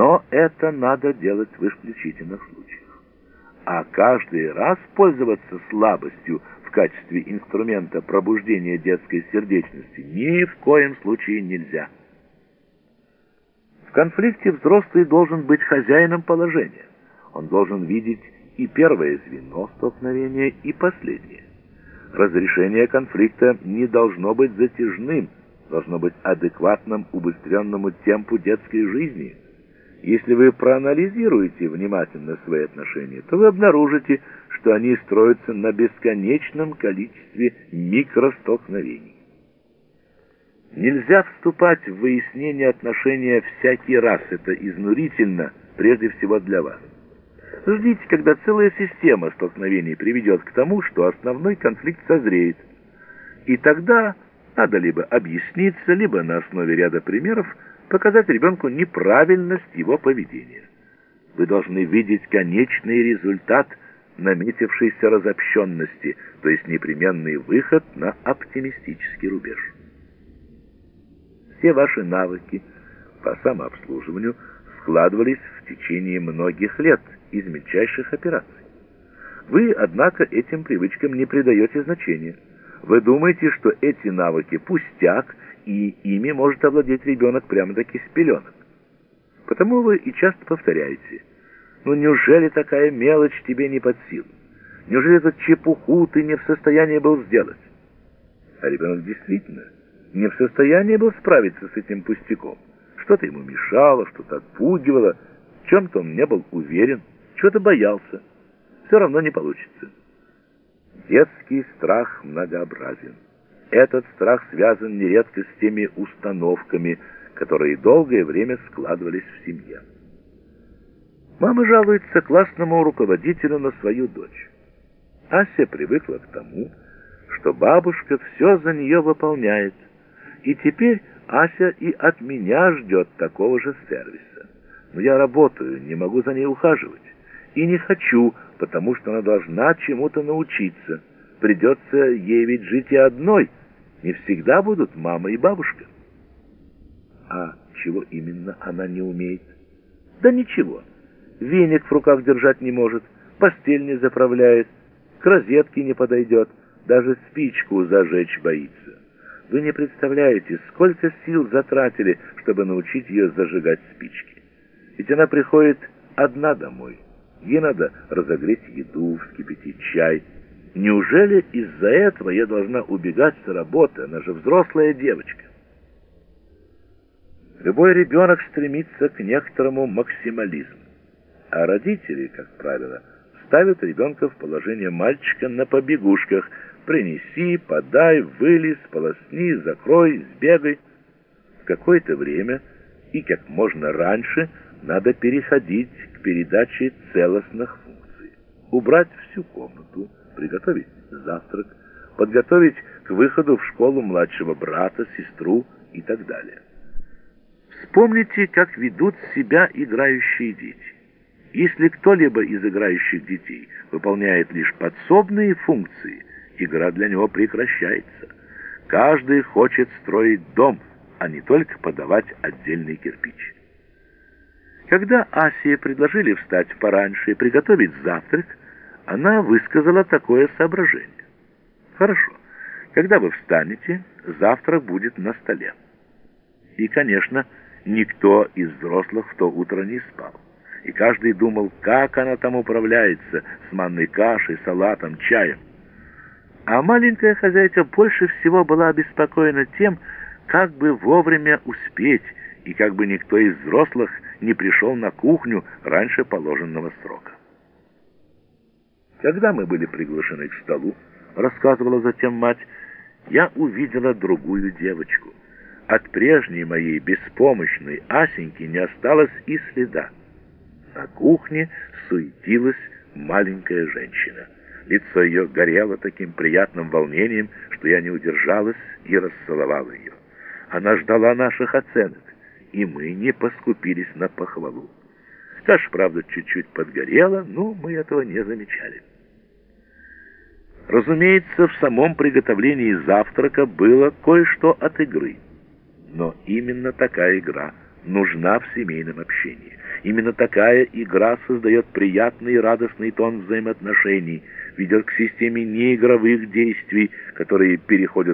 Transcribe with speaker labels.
Speaker 1: Но это надо делать в исключительных случаях. А каждый раз пользоваться слабостью в качестве инструмента пробуждения детской сердечности ни в коем случае нельзя. В конфликте взрослый должен быть хозяином положения. Он должен видеть и первое звено столкновения, и последнее. Разрешение конфликта не должно быть затяжным, должно быть адекватным убыстренному темпу детской жизни. Если вы проанализируете внимательно свои отношения, то вы обнаружите, что они строятся на бесконечном количестве микростолкновений. Нельзя вступать в выяснение отношения всякий раз, это изнурительно, прежде всего для вас. Ждите, когда целая система столкновений приведет к тому, что основной конфликт созреет. И тогда надо либо объясниться, либо на основе ряда примеров показать ребенку неправильность его поведения. Вы должны видеть конечный результат наметившейся разобщенности, то есть непременный выход на оптимистический рубеж все ваши навыки по самообслуживанию складывались в течение многих лет из мельчайших операций. Вы, однако, этим привычкам не придаете значения. Вы думаете, что эти навыки пустяк, и ими может овладеть ребенок прямо-таки с пеленок. Потому вы и часто повторяете, «Ну неужели такая мелочь тебе не под силу? Неужели эту чепуху ты не в состоянии был сделать?» А ребенок действительно не в состоянии был справиться с этим пустяком. Что-то ему мешало, что-то отпугивало, в чем-то он не был уверен, чего-то боялся. Все равно не получится. Детский страх многообразен. Этот страх связан нередко с теми установками, которые долгое время складывались в семье. Мама жалуется классному руководителю на свою дочь. Ася привыкла к тому, что бабушка все за нее выполняет, и теперь Ася и от меня ждет такого же сервиса. Но я работаю, не могу за ней ухаживать. И не хочу, потому что она должна чему-то научиться. Придется ей ведь жить и одной. Не всегда будут мама и бабушка. А чего именно она не умеет? Да ничего. Веник в руках держать не может, постель не заправляет, к розетке не подойдет, даже спичку зажечь боится. Вы не представляете, сколько сил затратили, чтобы научить ее зажигать спички. Ведь она приходит одна домой. Ей надо разогреть еду, вскипятить чай. Неужели из-за этого я должна убегать с работы? Она же взрослая девочка. Любой ребенок стремится к некоторому максимализму. А родители, как правило, ставят ребенка в положение мальчика на побегушках – принеси, подай, вылез, полосни, закрой, сбегай. В какое-то время и как можно раньше надо переходить к передаче целостных функций. Убрать всю комнату, приготовить завтрак, подготовить к выходу в школу младшего брата, сестру и так далее. Вспомните, как ведут себя играющие дети. Если кто-либо из играющих детей выполняет лишь подсобные функции – игра для него прекращается. Каждый хочет строить дом, а не только подавать отдельный кирпич. Когда Асии предложили встать пораньше и приготовить завтрак, она высказала такое соображение. «Хорошо, когда вы встанете, завтрак будет на столе». И, конечно, никто из взрослых в то утро не спал. И каждый думал, как она там управляется с манной кашей, салатом, чаем. А маленькая хозяйка больше всего была обеспокоена тем, как бы вовремя успеть, и как бы никто из взрослых не пришел на кухню раньше положенного срока. Когда мы были приглашены к столу, рассказывала затем мать, я увидела другую девочку. От прежней моей беспомощной Асеньки не осталось и следа. На кухне суетилась маленькая женщина. Лицо ее горело таким приятным волнением, что я не удержалась и расцеловала ее. Она ждала наших оценок, и мы не поскупились на похвалу. Каша, правда, чуть-чуть подгорела, но мы этого не замечали. Разумеется, в самом приготовлении завтрака было кое-что от игры. Но именно такая игра нужна в семейном общении. Именно такая игра создает приятный и радостный тон взаимоотношений, ведет к системе неигровых действий, которые переходят